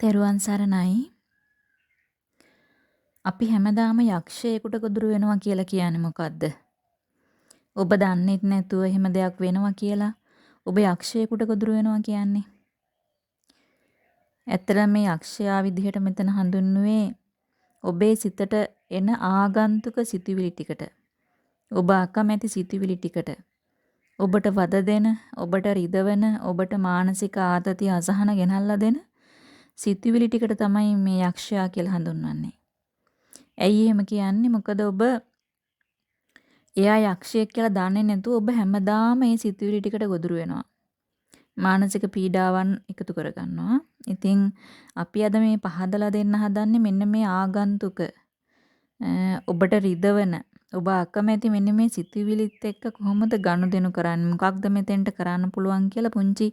තෙරුවන් සරණයි. අපි හැමදාම යක්ෂයෙකුට ගොදුරු වෙනවා කියලා කියන්නේ මොකද්ද? ඔබ දන්නෙත් නැතුව එහෙම දෙයක් වෙනවා කියලා ඔබ යක්ෂයෙකුට ගොදුරු වෙනවා කියන්නේ. ඇත්තටම මේ යක්ෂයා විදිහට මෙතන හඳුන්වුවේ ඔබේ සිතට එන ආගන්තුක සිතුවිලි ටිකට. ඔබ අකමැති සිතුවිලි ටිකට. ඔබට වද දෙන, ඔබට රිදවන, ඔබට මානසික ආතතිය අසහන ගෙනල්ලා දෙන සිතුවිලි ටිකට තමයි මේ යක්ෂයා කියලා හඳුන්වන්නේ. ඇයි එහෙම කියන්නේ? මොකද ඔබ එයා යක්ෂයෙක් කියලා දන්නේ නැතුව ඔබ හැමදාම මේ සිතුවිලි ටිකට ගොදුරු වෙනවා. මානසික පීඩාවන් එකතු කරගන්නවා. ඉතින් අපි අද මේ පහදලා දෙන්න හදන්නේ මෙන්න මේ ආගන්තුක ඔබට රිදවන ඔබ අකමැති මෙන්න මේ සිතුවිලිත් එක්ක කොහොමද ගනුදෙනු කරන්නේ මොකක්ද මෙතෙන්ට කරන්න පුළුවන් කියලා පුංචි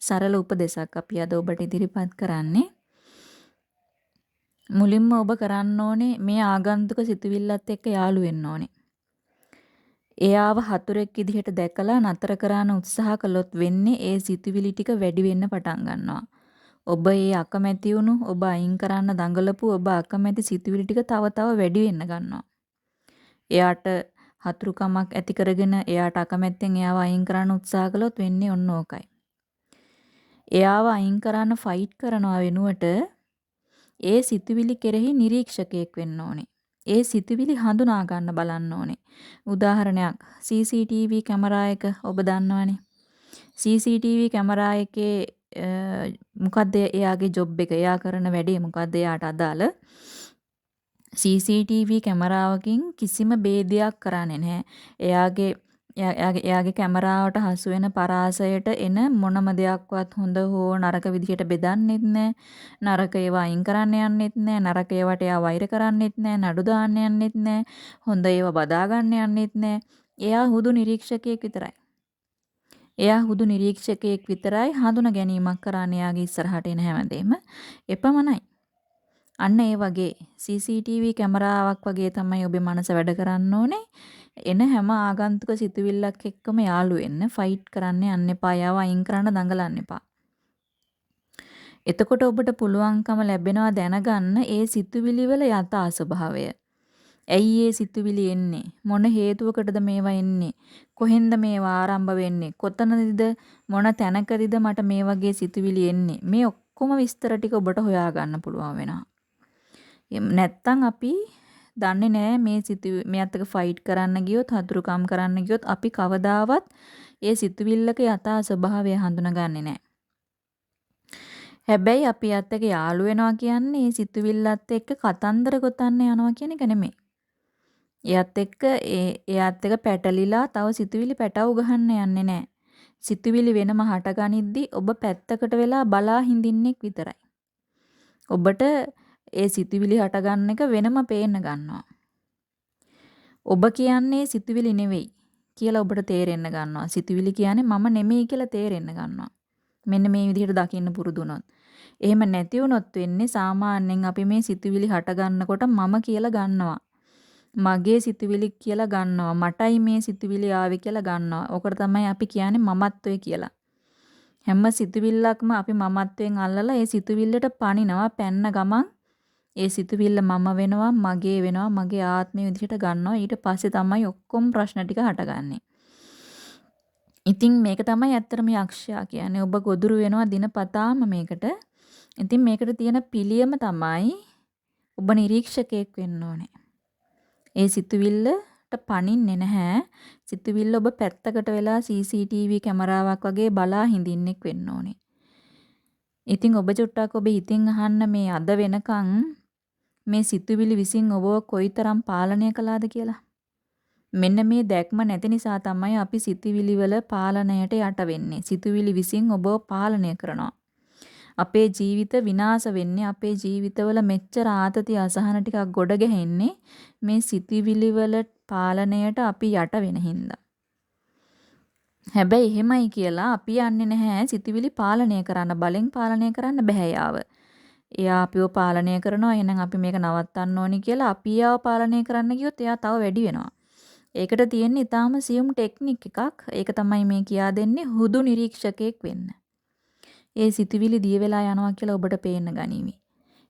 සරල උපදේශක් අපි අද ඔබට ඉදිරිපත් කරන්නේ. මුලින්ම ඔබ කරන්න ඕනේ මේ ආගන්තුක සිතුවිල්ලත් එක්ක යාළු වෙන්න ඕනේ. එයාව හතුරෙක් විදිහට දැකලා නතර කරන්න උත්සාහ කළොත් වෙන්නේ ඒ සිතුවිලි ටික වැඩි වෙන්න පටන් ගන්නවා. ඔබ ඒ අකමැති වුණු ඔබ අයින් කරන්න දඟලපු ඔබ අකමැති සිතුවිලි ටික තව තව වැඩි වෙන්න ගන්නවා. එයාට හතුරුකමක් ඇති කරගෙන එයාට අකමැත්තෙන් එයාව අයින් කරන්න උත්සාහ කළොත් වෙන්නේ ඔන්න ඕකයි. එයාව අයින් කරන්න ෆයිට් කරනවා වෙනුවට ඒ සිතුවිලි කෙරෙහි නිරීක්ෂකයෙක් වෙන්න ඕනේ. ඒ සිතුවිලි හඳුනා ගන්න බලන්න ඕනේ. උදාහරණයක් CCTV කැමරා එක ඔබ දන්නවනේ. CCTV කැමරා එකේ මොකද්ද එයාගේ ජොබ් එක? එයා කරන වැඩේ මොකද්ද එයාට අදාළ? CCTV කැමරාවකින් කිසිම ભેදයක් කරන්නේ නැහැ. එයාගේ එයාගේ කැමරාවට හසු වෙන පරාසයට එන මොනම දෙයක්වත් හොඳ හෝ නරක විදිහට බෙදන්නෙත් නැහැ. නරක ඒවා අයින් කරන්න යන්නෙත් නැහැ. නරක ඒවාට එයා වෛර කරන්නෙත් නැහැ. නඩු දාන්න යන්නෙත් නැහැ. හොඳ ඒවා බදා ගන්න යන්නෙත් නැහැ. එයා හුදු නිරීක්ෂකයෙක් විතරයි. එයා හුදු නිරීක්ෂකයෙක් විතරයි හඳුන ගැනීමක් කරන්නේ එයාගේ ඉස්සරහට එන හැමදේම. එපමණයි. අන්න ඒ වගේ CCTV කැමරාවක් වගේ තමයි ඔබේ මනස වැඩ කරන්න ඕනේ. එන හැම ආගන්තුක සිතුවිල්ලක් එක්කම යාළු වෙන්න ෆයිට් කරන්න යන්න එපා. යාව අයින් කරන්න දඟලන්න එපා. එතකොට ඔබට පුළුවන්කම ලැබෙනවා දැනගන්න ඒ සිතුවිලි වල යථා ස්වභාවය. ඇයි ඒ සිතුවිලි එන්නේ? මොන හේතුවකටද මේවා එන්නේ? කොහෙන්ද මේවා ආරම්භ වෙන්නේ? කොතනදද මොන තැනකදද මට මේ වගේ සිතුවිලි එන්නේ? මේ ඔක්කොම විස්තර ටික ඔබට හොයාගන්න පුළුවන් වෙනවා. නැත්තම් අපි දන්නේ නැහැ මේ සිතු මෙයත් එක්ක ෆයිට් කරන්න ගියොත් හතුරුකම් කරන්න ගියොත් අපි කවදාවත් ඒ සිතුවිල්ලක යථා ස්වභාවය හඳුනගන්නේ නැහැ. හැබැයි අපි යත් එක්ක යාළු වෙනවා කියන්නේ ඒ සිතුවිල්ලත් එක්ක කතන්දර ගොතන්න යනවා කියන එක නෙමෙයි. එයත් එක්ක ඒ එයත් එක්ක පැටලිලා තව සිතුවිලි පැටව ගහන්න යන්නේ නැහැ. සිතුවිලි වෙනම හටගනිද්දි ඔබ පැත්තකට වෙලා බලා හිඳින්නෙක් විතරයි. ඔබට ඒ සිතුවිලි හටගන්න එක වෙනම පේන්න ගන්නවා. ඔබ කියන්නේ සිතුවිලි නෙවෙයි කියලා ඔබට තේරෙන්න ගන්නවා. සිතුවිලි කියන්නේ මම නෙමෙයි කියලා තේරෙන්න ගන්නවා. මෙන්න මේ විදිහට දකින්න පුරුදු වුණොත්. එහෙම නැති වුණොත් වෙන්නේ සාමාන්‍යයෙන් අපි මේ සිතුවිලි හට ගන්නකොට මම කියලා ගන්නවා. මගේ සිතුවිලි කියලා ගන්නවා. මටයි මේ සිතුවිලි ආවේ කියලා ගන්නවා. ඕකට තමයි අපි කියන්නේ මමත්වය කියලා. හැම සිතුවිල්ලක්ම අපි මමත්වයෙන් අල්ලලා ඒ සිතුවිල්ලට පනිනවා පැන්න ගමන් ඒ සිතුවිල්ල මම වෙනවා, මගේ වෙනවා, මගේ ආත්මය විදිහට ගන්නවා. ඊට පස්සේ තමයි ඔක්කොම ප්‍රශ්න ටික හටගන්නේ. ඉතින් මේක තමයි ඇත්තටම යක්ෂයා කියන්නේ. ඔබ ගොදුරු වෙනවා දිනපතාම මේකට. ඉතින් මේකට තියෙන පිළියම තමයි ඔබ නිරීක්ෂකයෙක් වෙන්න ඕනේ. ඒ සිතුවිල්ලට පනින්නේ නැහැ. සිතුවිල්ල ඔබ පැත්තකට වෙලා CCTV කැමරාවක් වගේ බලා හිඳින්නෙක් වෙන්න ඕනේ. ඉතින් ඔබ චුට්ටක් ඔබ හිතින් අහන්න මේ අද වෙනකන් මේ සිතුවිලි විසින් ඔබව කොයිතරම් පාලනය කළාද කියලා. මෙන්න මේ දැක්ම නැති නිසා තමයි අපි සිතුවිලි වල පාලනයට යට වෙන්නේ. සිතුවිලි විසින් ඔබව පාලනය කරනවා. අපේ ජීවිත විනාශ වෙන්නේ අපේ ජීවිතවල මෙච්චර ආතති අසහන ටිකක් ගොඩ ගැහෙන්නේ මේ සිතුවිලි වල පාලනයට අපි යට වෙන හින්දා. හැබැයි එහෙමයි කියලා අපි යන්නේ නැහැ සිතුවිලි පාලනය කරන්න බලෙන් පාලනය කරන්න බෑ යාව. එයා අපිව පාලනය කරනවා. එහෙනම් අපි මේක නවත්තන්න ඕනි කියලා අපි එයාව පාලනය කරන්න ගියොත් එයා තව වැඩි වෙනවා. ඒකට තියෙන්නේ ඊටාම සියුම් ටෙක්නික් එකක්. ඒක තමයි මේ කියා දෙන්නේ හුදු නිරීක්ෂකයෙක් වෙන්න. ඒ සිතුවිලි දිය වෙලා යනවා කියලා ඔබට පේන්න ගනීවි.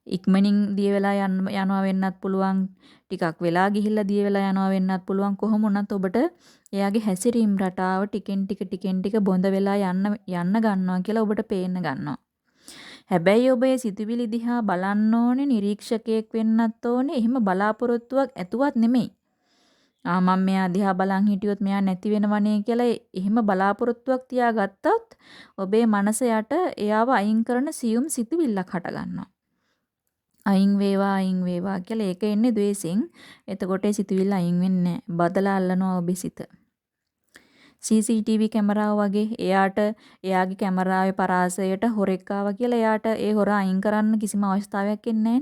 ඉක්මනින් දිය වෙලා යනවා වෙන්නත් පුළුවන්. ටිකක් වෙලා ගිහිල්ලා දිය වෙලා යනවා වෙන්නත් පුළුවන්. කොහොම වුණත් ඔබට එයාගේ හැසිරීම් රටාව ටිකෙන් ටික ටිකෙන් ටික බොඳ වෙලා යන්න යන්න ගන්නවා කියලා ඔබට පේන්න ගන්නවා. හැබැයි ඔබ ඒ සිතුවිලි දිහා බලන්න ඕනේ නිරීක්ෂකයෙක් වෙන්නත් ඕනේ. එහෙම බලාපොරොත්තුවක් ඇතුවත් නෙමෙයි. ආ මම මෙයා දිහා බලන් හිටියොත් මෙයා නැති වෙනවනේ කියලා එහෙම බලාපොරොත්තුවක් තියාගත්තොත් ඔබේ මනස යට එයාව අයින් කරන සියුම් සිතුවිල්ලක් හටගන්නවා. අයින් වේවා අයින් වේවා කියලා ඒක එන්නේ द्वේෂෙන්. එතකොට ඒ සිතුවිල්ල අයින් වෙන්නේ නැහැ. බදලා අල්ලනවා ඔබේ සිත. CCTV කැමරාව වගේ එයාට එයාගේ කැමරාවේ පරාසයට හොරෙක් ආවා කියලා එයාට ඒ හොරා අයින් කරන්න කිසිම අවස්ථාවක් එන්නේ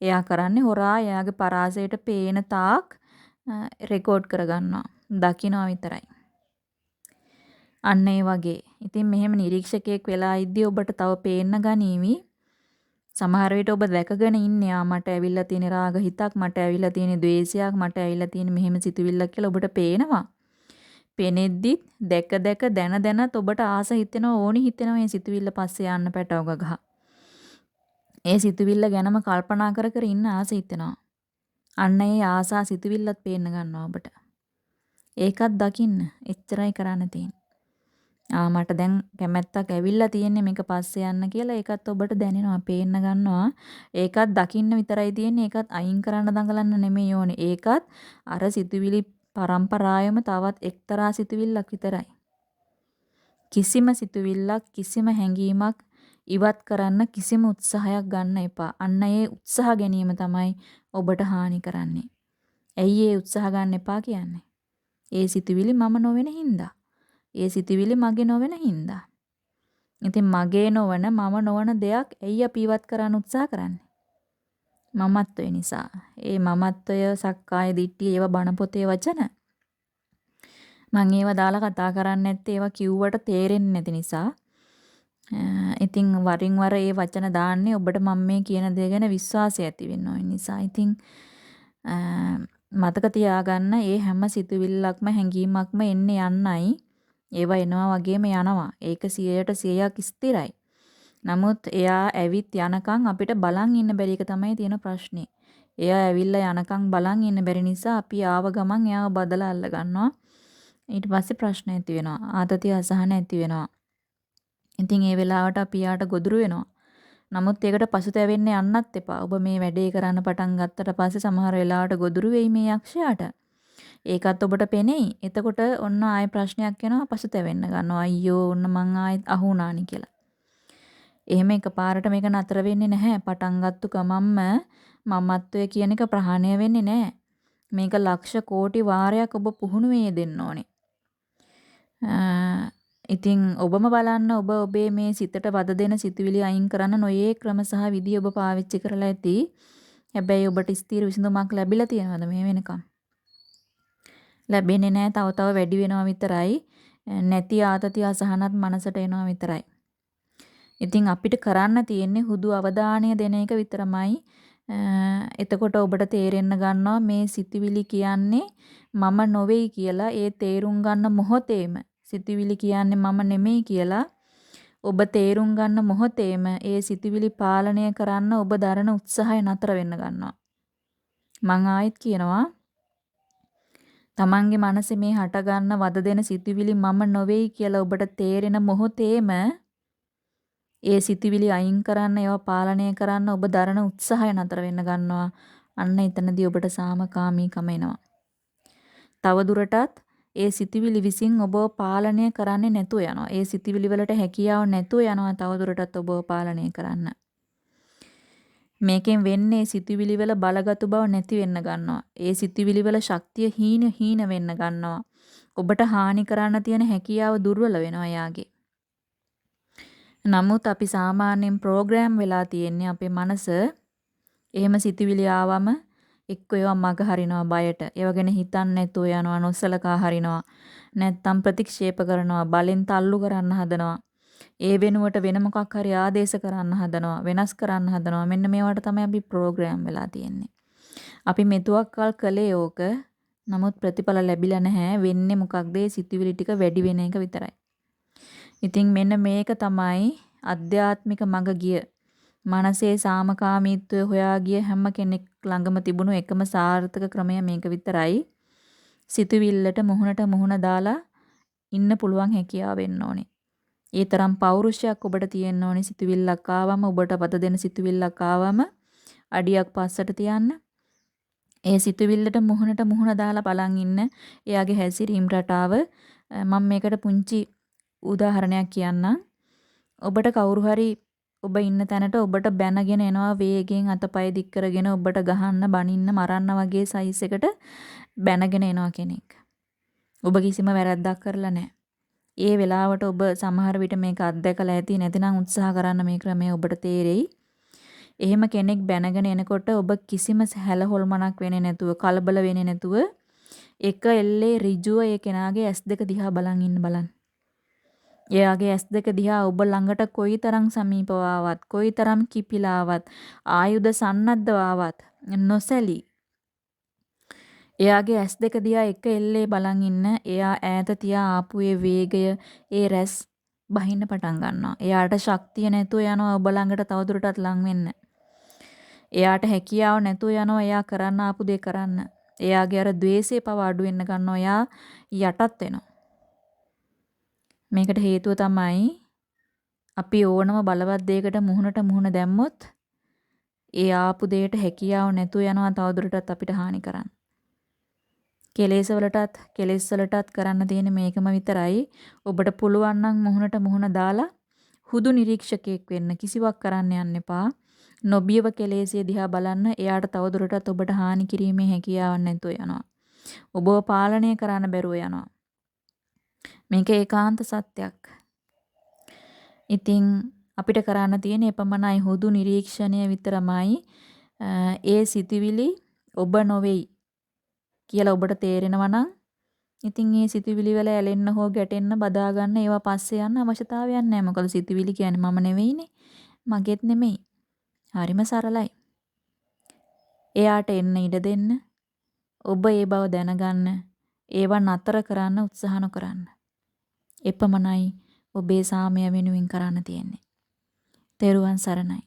එයා කරන්නේ හොරා එයාගේ පරාසයට පේන තාක් රෙකෝඩ් කරගන්නවා. දකිනවා විතරයි. අන්න ඒ වගේ. ඉතින් මෙහෙම නිරීක්ෂකයෙක් වෙලා ඉද්දී ඔබට තව පේන්න ගනීවි. සමහර විට ඔබ දැකගෙන ඉන්නේ ආ මට ඇවිල්ලා තියෙන රාග හිතක් මට ඇවිල්ලා තියෙන ද්වේෂයක් මට ඇවිල්ලා තියෙන මෙහෙම සිතුවිල්ලක් කියලා ඔබට පේනවා. පෙනෙද්දිත් දැක දැක දැන දැනත් ඔබට ආස හිතෙනවා ඕනි හිතෙනවා මේ සිතුවිල්ල පස්සේ යන්න පැටව ගහ. ඒ සිතුවිල්ල ගැනම කල්පනා කර කර ඉන්න ආස හිතෙනවා. අන්න ඒ ආසා සිතුවිල්ලත් පේන්න ගන්නවා ඔබට. ඒකත් දකින්න එච්චරයි කරන්න තියෙන්නේ. ආ මට දැන් කැමැත්තක් ඇවිල්ලා තියෙන්නේ මේක පස්සේ යන්න කියලා ඒකත් ඔබට දැනෙනවා පේන්න ගන්නවා ඒකත් දකින්න විතරයි තියෙන්නේ ඒකත් අයින් කරන්න දඟලන්න නෙමෙයි ඕනේ ඒකත් අර සිතුවිලි පරම්පරාවෙම තවත් එක්තරා සිතුවිල්ලක් විතරයි. කිසිම සිතුවිල්ලක් කිසිම හැඟීමක් ඉවත් කරන්න කිසිම උත්සාහයක් ගන්න එපා. අන්න ඒ උත්සාහ ගැනීම තමයි ඔබට හානි කරන්නේ. ඇයි ඒ උත්සාහ ගන්න එපා කියන්නේ? ඒ සිතුවිලි මම නොවන හින්දා. ඒ සිතුවිලි මගේ නොවන හින්දා. ඉතින් මගේ නොවන මම නොවන දෙයක් ඇයි අපි ඉවත් කරන්න උත්සාහ කරන්නේ? මමත්වය නිසා. ඒ මමත්වය සක්කාය දිට්ඨිය ඒවා බණ පොතේ වචන. මම ඒවා දාලා කතා කරන්නේ නැත්තේ ඒවා කිව්වට තේරෙන්නේ නැති නිසා. Uh, ඉතින් වරින් වර ඒ වචන දාන්නේ ඔබට මම මේ කියන දේ ගැන විශ්වාසය ඇති වෙන්න ඕන නිසා. ඉතින් uh, මතක තියාගන්න ඒ හැම සිතුවිල්ලක්ම හැඟීමක්ම එන්නේ යන්නයි. ඒවා එනවා වගේම යනවා. ඒක 100ට 100ක් ස්ථිරයි. නමුත් එයා ඇවිත් යනකම් අපිට බලන් ඉන්න බැරි එක තමයි තියෙන ප්‍රශ්නේ. එයා ඇවිල්ලා යනකම් බලන් ඉන්න බැරි නිසා අපි ආව ගමන් එයාව බදලා අල්ල ගන්නවා. ඊට පස්සේ ප්‍රශ්න ඇති වෙනවා. ආතතිය අසහන ඇති වෙනවා. ඉතින් ඒ වෙලාවට අපි යාට ගොදුරු වෙනවා. නමුත් ඒකට පසුතැවෙන්න යන්නත් එපා. ඔබ මේ වැඩේ කරන්න පටන් ගත්තට පස්සේ සමහර වෙලාවට ගොදුරු වෙයි මේ යක්ෂයාට. ඒකත් ඔබට පෙනෙයි. එතකොට ඔන්න ආයෙ ප්‍රශ්නයක් එනවා පසුතැවෙන්න ගන්නවා. අයියෝ ඔන්න මං ආයෙත් අහු වුණානි කියලා. එහෙම එකපාරට මේක නතර වෙන්නේ නැහැ. පටන් ගත්තු ගමන්ම මමත්වය කියන එක ප්‍රහාණය වෙන්නේ නැහැ. මේක ලක්ෂ කෝටි වාරයක් ඔබ පුහුණුවේ දෙන්න ඕනේ. ඉතින් ඔබම බලන්න ඔබ ඔබේ මේ සිතට වද දෙන සිතුවිලි අයින් කරන්න නොයේ ක්‍රම සහ විදි ඔබ පාවිච්චි කරලා ඇති. හැබැයි ඔබට ස්ථිර විසඳුමක් ලැබිලා තියෙනවද මේ වෙනකම්? ලැබෙන්නේ නැහැ. තව තව වැඩි වෙනවා විතරයි. නැති ආතති අසහනත් මනසට එනවා විතරයි. ඉතින් අපිට කරන්න තියෙන්නේ හුදු අවධානය දෙන එක විතරමයි. එතකොට ඔබට තේරෙන්න ගන්නවා මේ සිතුවිලි කියන්නේ මම නොවේයි කියලා ඒ තේරුම් ගන්න මොහොතේම සිතුවිලි කියන්නේ මම නෙමෙයි කියලා ඔබ තේරුම් ගන්න මොහොතේම ඒ සිතුවිලි පාලනය කරන්න ඔබ දරන උත්සාහය නතර වෙන්න ගන්නවා. මං ආයෙත් කියනවා තමන්ගේ මනසේ මේ හට ගන්න වද දෙන සිතුවිලි මම නොවේයි කියලා ඔබට තේරෙන මොහොතේම ඒ සිතුවිලි අයින් කරන්න ඒවා පාලනය කරන්න ඔබ දරන උත්සාහය නතර වෙන්න ගන්නවා. අන්න එතනදී ඔබට සාමකාමීකම එනවා. තව දුරටත් ඒ සිතුවිලි විසින් ඔබව පාලනය කරන්නේ නැතුව යනවා. ඒ සිතුවිලි වලට හැකියාව නැතුව යනවා තව දුරටත් ඔබව පාලනය කරන්න. මේකෙන් වෙන්නේ සිතුවිලි වල බලගතු බව නැති වෙන්න ගන්නවා. ඒ සිතුවිලි වල ශක්තිය හීන හීන වෙන්න ගන්නවා. ඔබට හානි කරන්න තියෙන හැකියාව දුර්වල වෙනවා යාගේ. නමුත් අපි සාමාන්‍යයෙන් ප්‍රෝග්‍රෑම් වෙලා තියෙන්නේ අපේ මනස එහෙම සිතුවිලි ආවම එක්ක ඒවා මග හරිනවා බයට. ඒව ගැන හිතන්නේ නැතුව යනවා නොසලකා හරිනවා. නැත්තම් ප්‍රතික්ෂේප කරනවා බලෙන් තල්ලු කරන්න හදනවා. ඒ වෙනුවට වෙන මොකක් හරි ආදේශ කරන්න හදනවා වෙනස් කරන්න හදනවා මෙන්න මේවට තමයි අපි ප්‍රෝග්‍රෑම් වෙලා තියෙන්නේ අපි මෙතුවක්කල් කළේ ඕක නමුත් ප්‍රතිඵල ලැබිලා නැහැ වෙන්නේ මොකක්ද සිතුවිලි ටික වැඩි වෙන එක විතරයි ඉතින් මෙන්න මේක තමයි අධ්‍යාත්මික මඟ ගිය මනසේ සාමකාමීත්වය හොයා ගිය හැම කෙනෙක් ළඟම තිබුණු එකම සාර්ථක ක්‍රමය මේක විතරයි. සිතුවිල්ලට මුහුණට මුහුණ දාලා ඉන්න පුළුවන් හැකියාව වෙන්න ඕනේ. ඒ තරම් පෞරුෂයක් ඔබට තියෙන්න ඕනේ සිතුවිල්ලක් ආවම ඔබට පද දෙන සිතුවිල්ලක් ආවම අඩියක් පස්සට තියන්න. ඒ සිතුවිල්ලට මුහුණට මුහුණ දාලා බලන් ඉන්න එයාගේ හැසිරීම් රටාව මම මේකට පුංචි උදාහරණයක් කියන්නම්. ඔබට කවුරු හරි ඔබ ඉන්න තැනට ඔබට බැනගෙන එනවා වේගෙන් අතපය දික් කරගෙන ඔබට ගහන්න බනින්න මරන්න වගේ සයිස් එකට බැනගෙන එනවා කෙනෙක්. ඔබ කිසිම වැරැද්දක් කරලා නැහැ. ඒ වෙලාවට ඔබ සමහර විට මේක අත්දැකලා ඇති නැතිනම් උත්සාහ කරන්න මේ ක්‍රමය ඔබට තේරෙයි. එහෙම කෙනෙක් බැනගෙන එනකොට ඔබ කිසිම හැල හොල්මනක් වෙන්නේ නැතුව කලබල වෙන්නේ නැතුව එක එල්ලේ ඍජුව ඒ කෙනාගේ ඇස් දෙක දිහා බලන් ඉන්න බලන්න. එයාගේ ඇස් දෙක දිහා ඔබ ළඟට කොයිතරම් සමීපව ආවත් කොයිතරම් කිපිලා ආවත් ආයුධ සන්නද්ධව ආවත් නොසැලී එයාගේ ඇස් දෙක දිහා එක එල්ලේ බලන් ඉන්න එයා ඈත තියා ආපු ඒ වේගය ඒ රැස් බහින්න පටන් ගන්නවා. එයාට ශක්තිය නැතුව යනවා ඔබ ළඟට තවදුරටත් ලං වෙන්න. එයාට හැකියාව නැතුව යනවා එයා කරන්න ආපු දේ කරන්න. එයාගේ අර द्वේෂය පව අඩු වෙන්න ගන්නවා. එයා යටත් වෙනවා. මේකට හේතුව තමයි අපි ඕනම බලවත් දෙයකට මුහුණට මුහුණ දැම්මොත් ඒ ආපු දෙයට හැකියාව නැතුව යනවා තවදුරටත් අපිට හානි කරන්න. කෙලෙස් වලටත් කෙලෙස් වලටත් කරන්න තියෙන මේකම විතරයි. ඔබට පුළුවන් නම් මුහුණට මුහුණ දාලා හුදු නිරීක්ෂකයෙක් වෙන්න කිසිවක් කරන්න යන්න එපා. නොබියව කෙලෙසිය දිහා බලන්න එයාට තවදුරටත් ඔබට හානි කිරීමේ හැකියාවක් නැතුව යනවා. ඔබව පාලනය කරන්න බැරුව යනවා. මේක ඒකාන්ත සත්‍යයක්. ඉතින් අපිට කරන්න තියෙන එපමණයි හුදු නිරීක්ෂණය විතරමයි ඒ සිතුවිලි ඔබ නොවේයි කියලා ඔබට තේරෙනවා නම් ඉතින් මේ සිතුවිලි වල ඇලෙන්න හෝ ගැටෙන්න බදා ගන්න ඒවා පස්සේ යන්න අවශ්‍යතාවයක් නැහැ. මොකද සිතුවිලි කියන්නේ මම නෙවෙයිනේ. මගේත් නෙමෙයි. හරිම සරලයි. එයාට එන්න ඉඩ දෙන්න. ඔබ ඒ බව දැනගන්න. ඒවා නතර කරන්න උත්සාහ නොකරන්න. එපමණයි ඔබේ සාමය වෙනුවෙන් කරන්න තියෙන්නේ. තෙරුවන් සරණයි.